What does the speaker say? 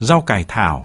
rau cải thảo.